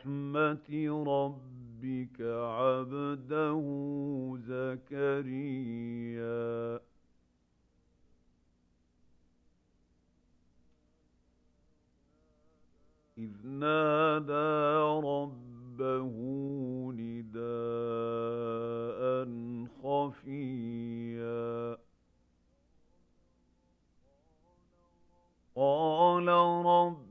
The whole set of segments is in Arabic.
رحمة ربك عبده زكريا. إذ نادى ربه نداء خفيا. قال رب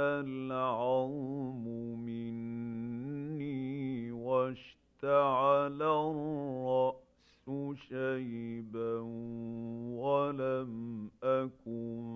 العظم مني واشتعل الرأس شيبا ولم أكن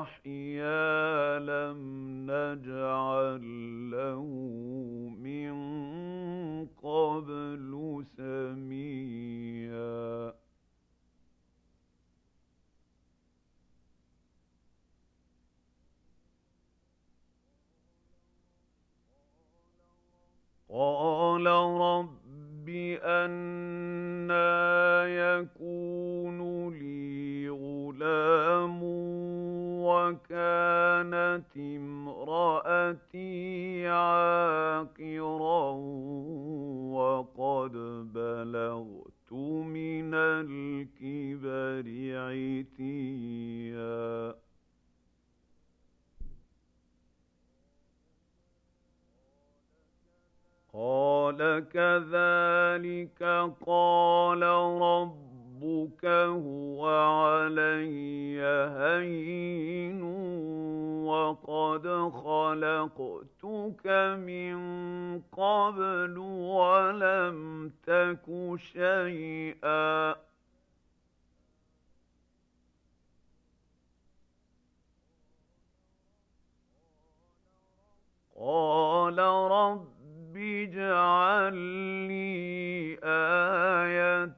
يحيى لم نجعل اجعل لي آية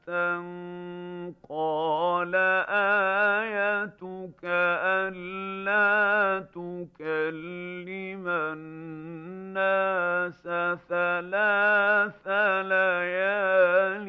قال آيتك ألا تكلم الناس ثلاث ليال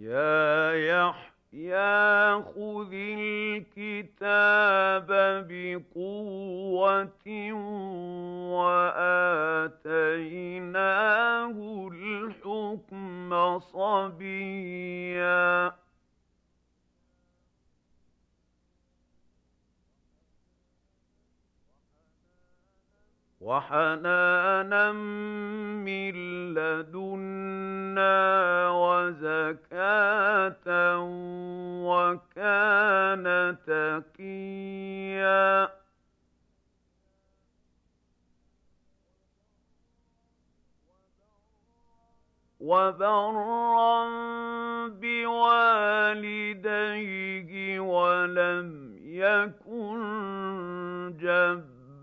يا يحيى خذ الكتاب بقوة وآتيناه الحكم صبيا. وحنانا من لدنا وزكاة وكان تقيا. وبرا بوالديه ولم يكن جبا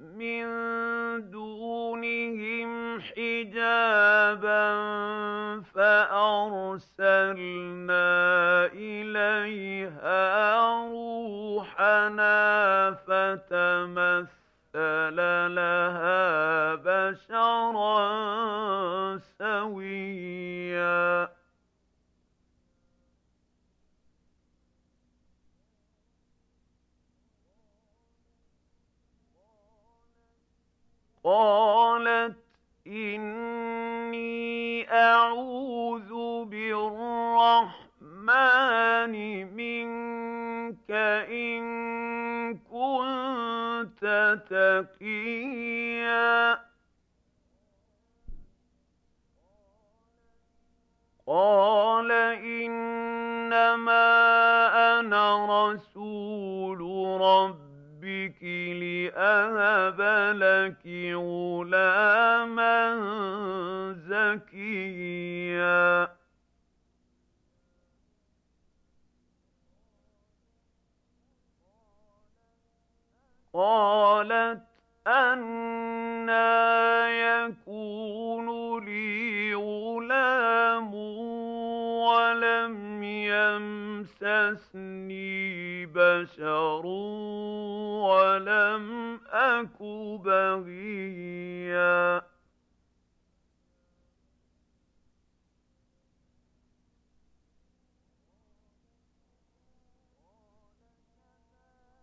من دونهم حجابا فأرسلنا إليها روحنا فتمثل لها بشرا سويا قالت إني أعوذ بالرحمن منك إن كنت تقيا. قال إنما أنا رسول ربي ربك لأهب لك غلاما زكيا. قالت أنا يكون لي غلام ولم يمسسني بشر. ولم أك بغيا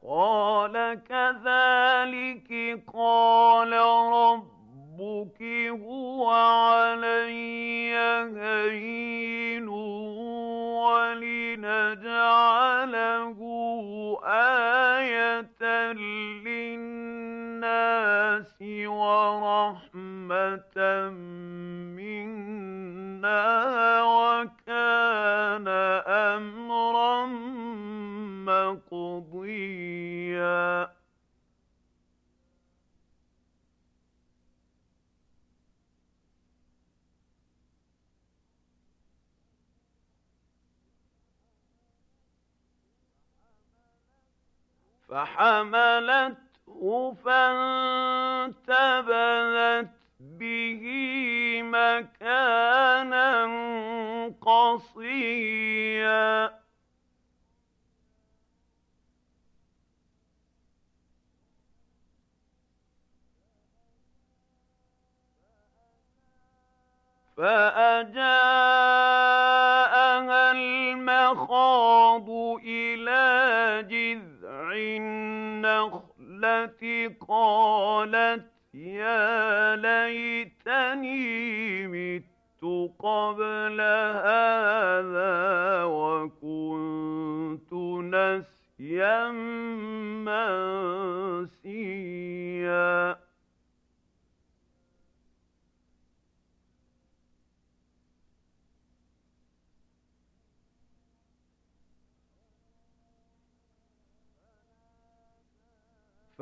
قال كذلك قال ربك هو علي هين ولنجعله آية للناس ورحمة منا وكان أمرا مقضيا. فحملته فانتبذت به مكانا قصيا. فأجاءها قالت يا ليتني مت قبل هذا وكنت نسيا نسيا منسيا.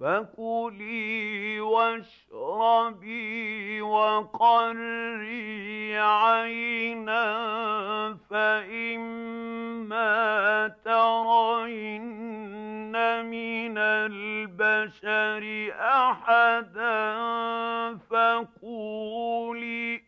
فكلي واشربي وقري عينا فإما ترين من البشر أحدا فقولي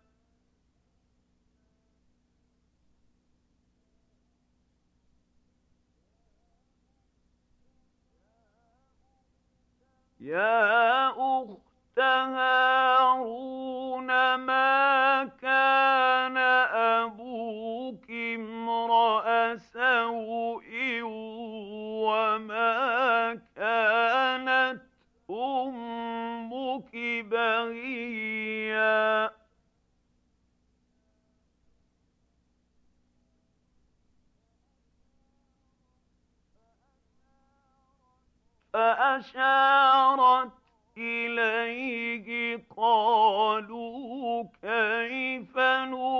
يا أخت هارون ما كان أبوك امرأ سوء وما كانت أمك بغيا فأشارت إليه قالوا كيف نكلم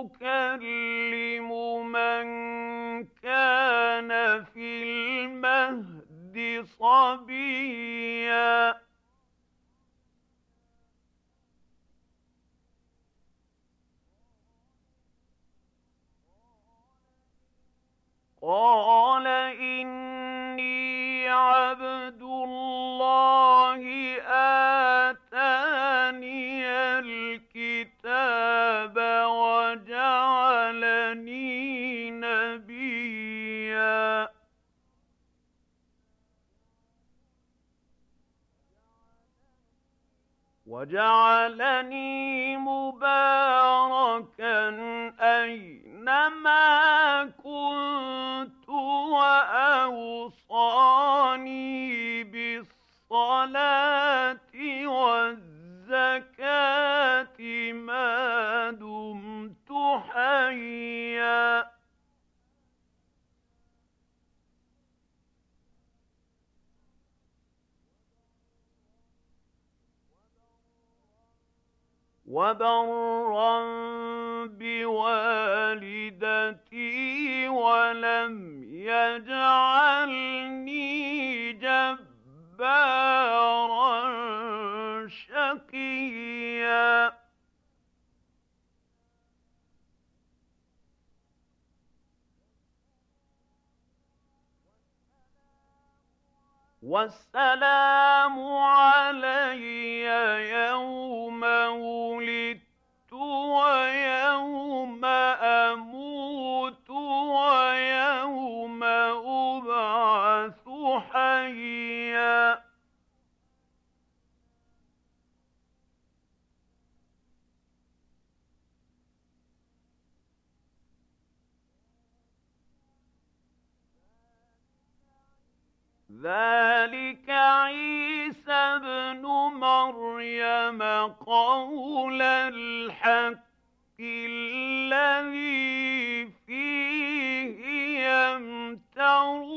جبارا شقيا. والسلام علي يوم ذلك عيسى ابن مريم قول الحق الذي فيه يمترون.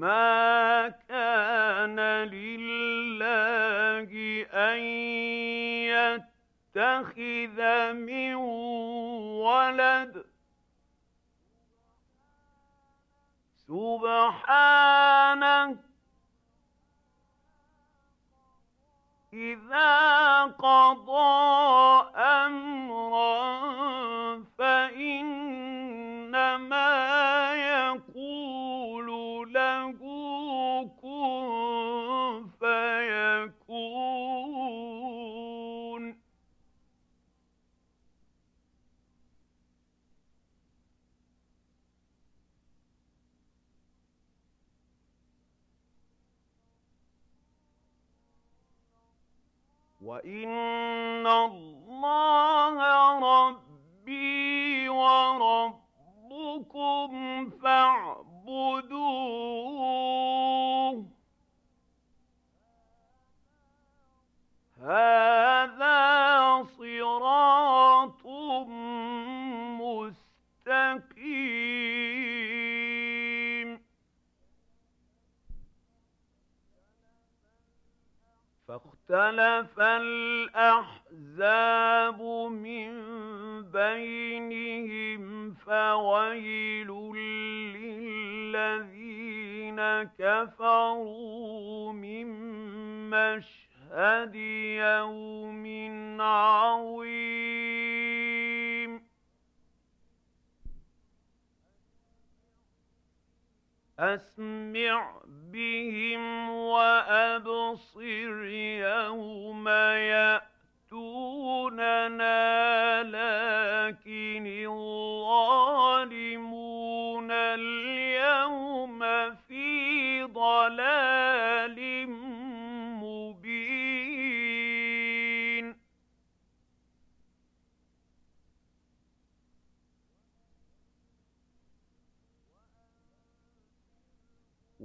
ما كان لله أن يتخذ من ولد. سبحانه مشهد يوم عظيم. أسمع بهم وأبصر يوم يأتوننا لكن الظالمون اليوم في ضلال.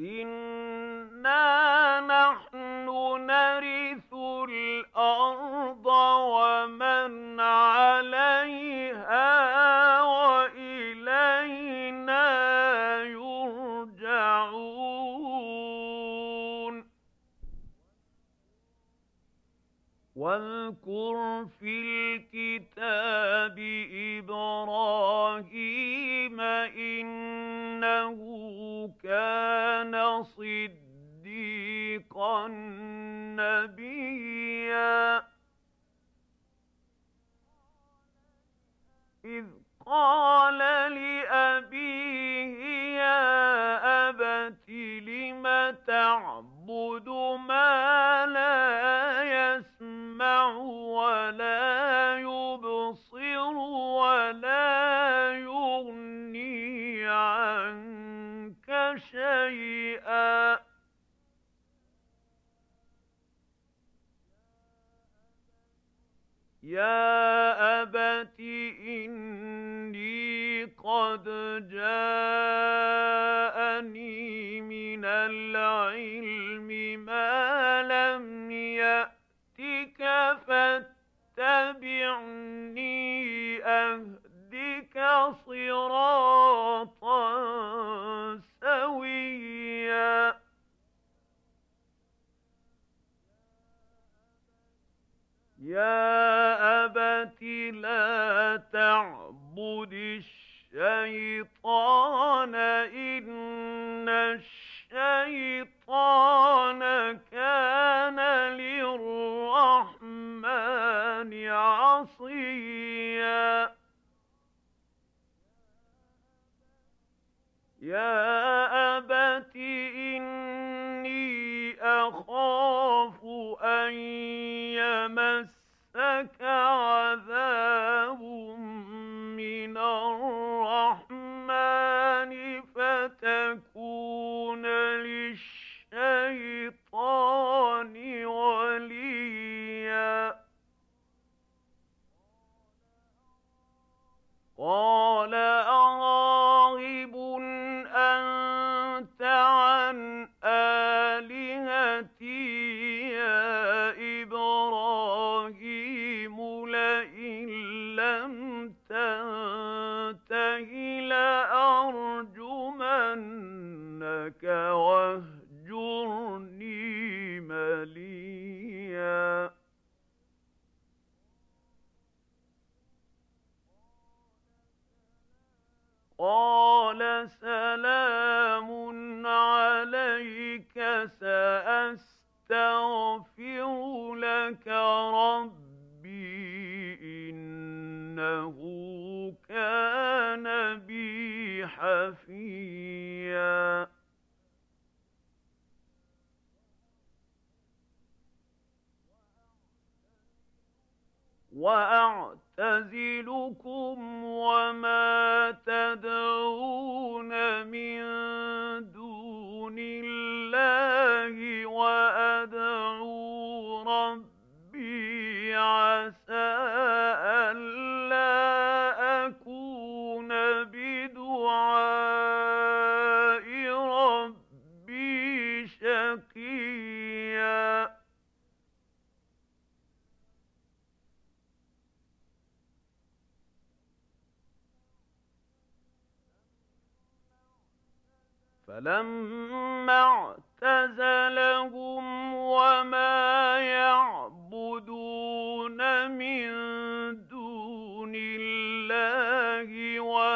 إنا نحن نرث الأرض الله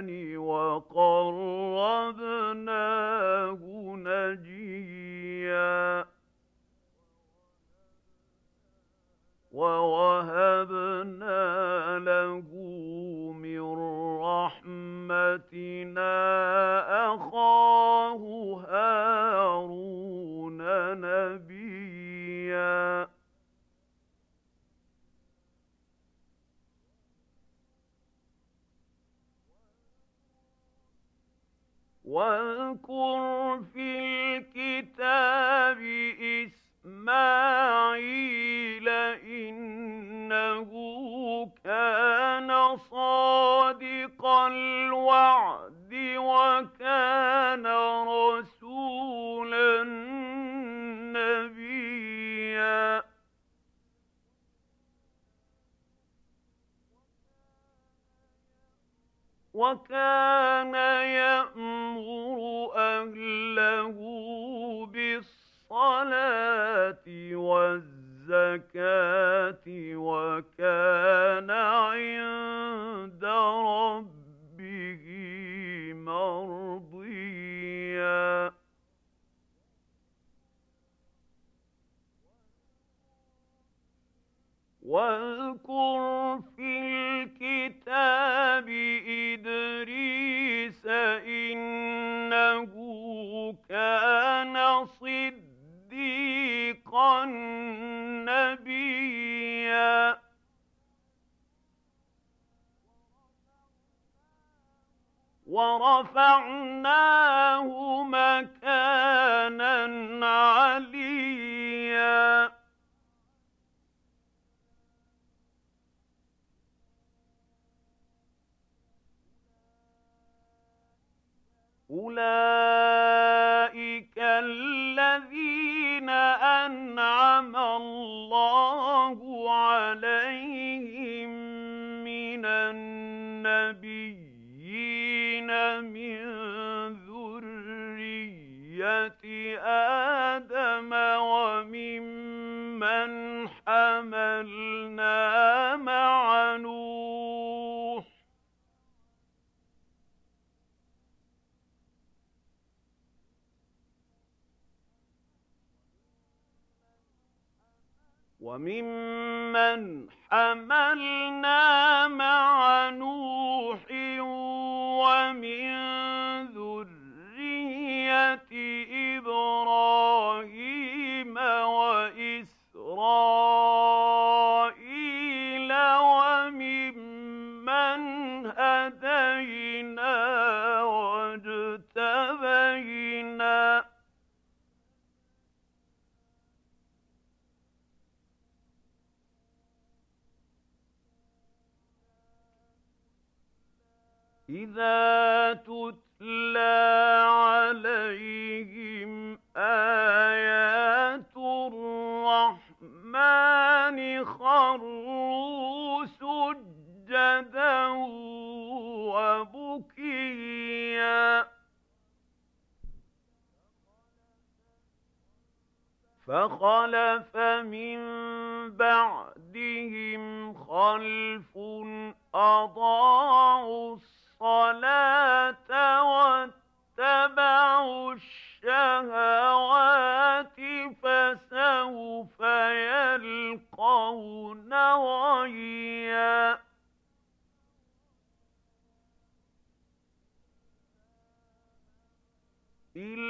الأيمن وقربناه ممن حملنا مع نوح إِذَا تُتْلَى عَلَيْهِمْ آيَاتُ الرَّحْمَنِ خَرُّوا سُجَّدًا وَبُكِيًّا فَخَلَفَ مِن بَعْدِهِمْ خَلْفٌ أَضَاعُوا الصلاة واتبعوا الشهوات فسوف يلقون غيا إلا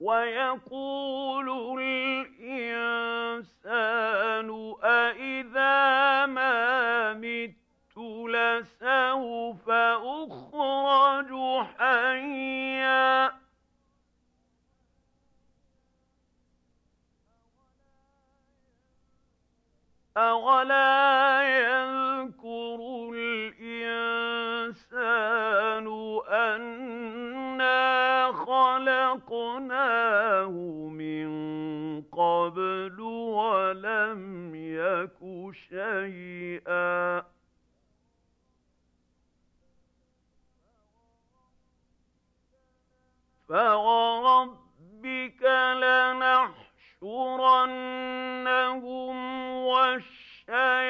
ويقول الإنسان أإذا ما مت لسوف أخرج حيا. أولا يذكر خلقناه من قبل ولم يك شيئا. فوربك لنحشرنهم والشياطين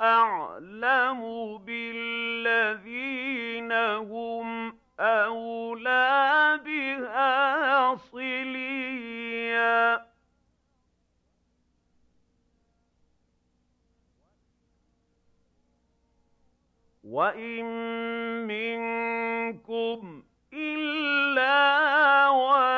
أعلم بالذين هم أولى بها صليا. وإن منكم إلا واردها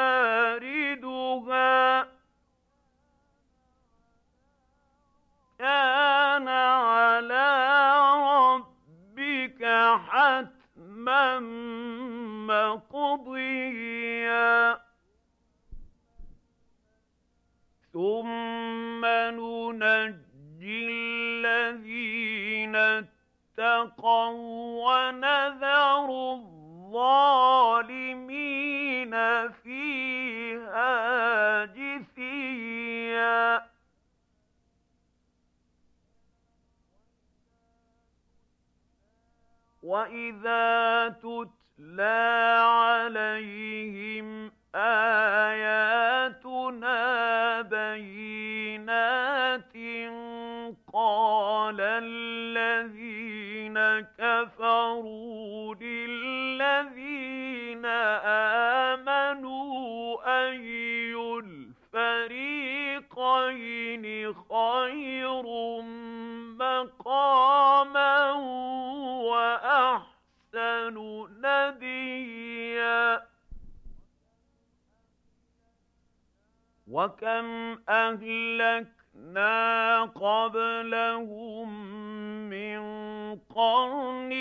قرن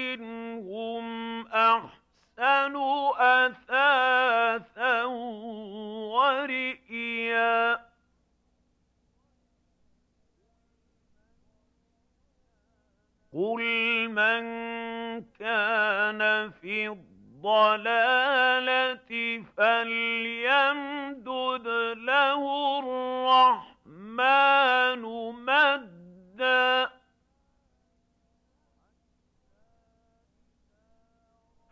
هم أحسن أثاثا ورئيا. قل من كان في الضلالة فليمدد له الرحمن مدا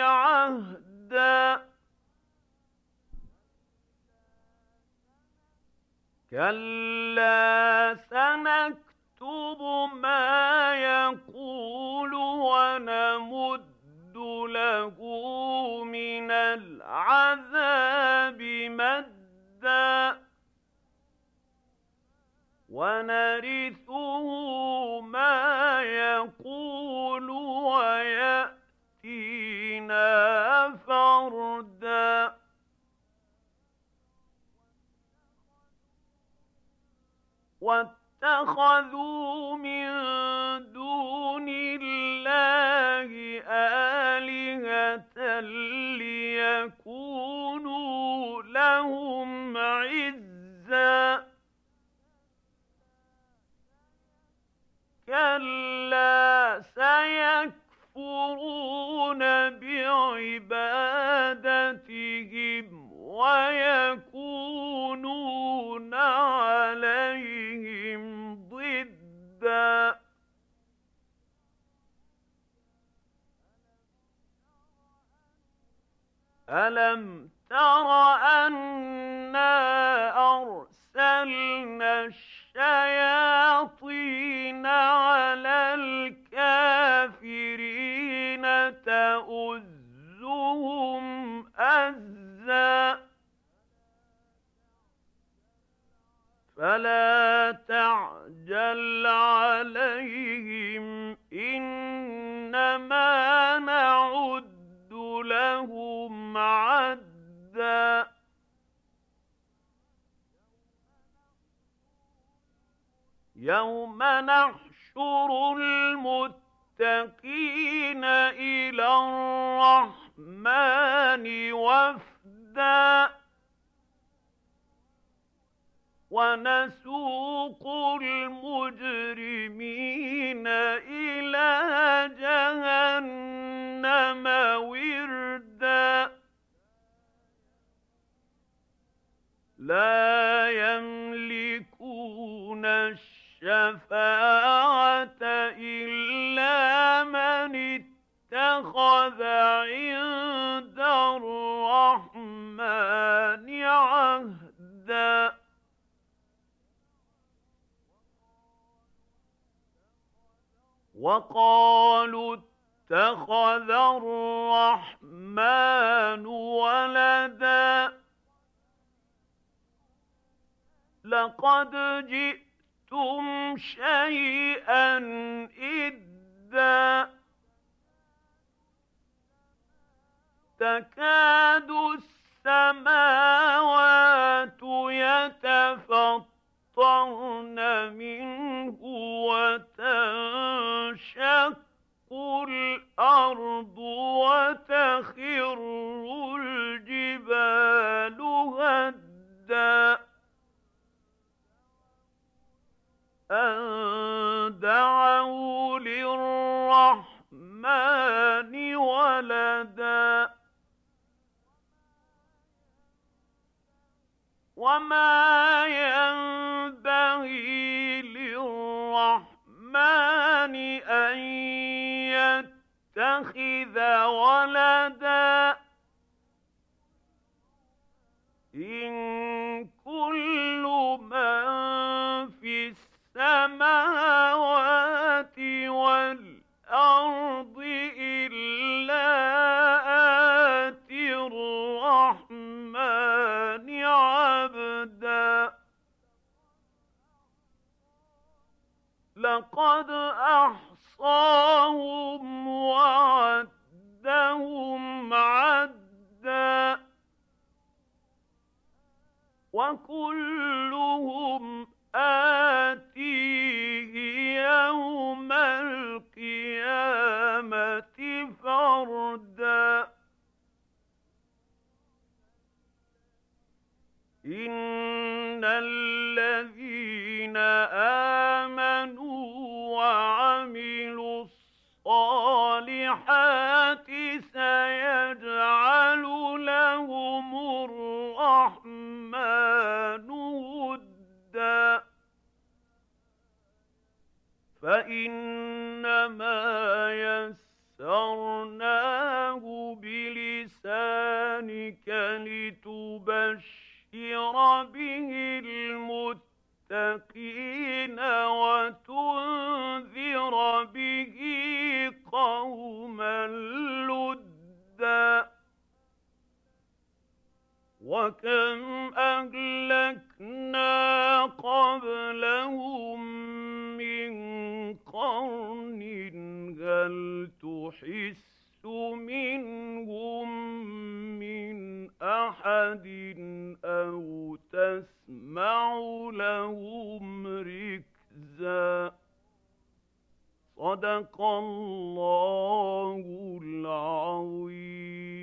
عهدا. كلا سنكتب ما يقول ونمد له من العذاب مدا. ونرثه فردا واتخذوا من دون الله آلهة ليكونوا لهم عزاً. كلا سيكفرون بعبادتهم ويكونون عليهم ضدا. ألم تر أنا أرسلنا الشياطين على الكافرين تؤزهم أزا فلا تعجل عليهم إنما نعد لهم عدا. يوم نحشر المتقين إلى الرحمن. وفدا ونسوق المجرمين إلى جهنم وردا. لا يملكون الشفاعة إلا من اتخذ عند الرحمن عهدا. وقالوا اتخذ الرحمن ولدا. لقد جئتم شيئا إدا. تكاد السماوات يتفطرن منه وتنشق الأرض وتخر وما ينبغي للرحمن أن يتخذ ولدا إن كل من في السماوات والأرض لقد أحصاهم وعدهم عدا وكلهم آتيه يوم القيامة فإنما يسرناه بلسانك لتبشر به المتقين وتنذر به قوما لدا. وكم أهلكنا قبلهم قرن هل تحس منهم من أحد أو تسمع لهم ركزا؟ صدق الله العظيم.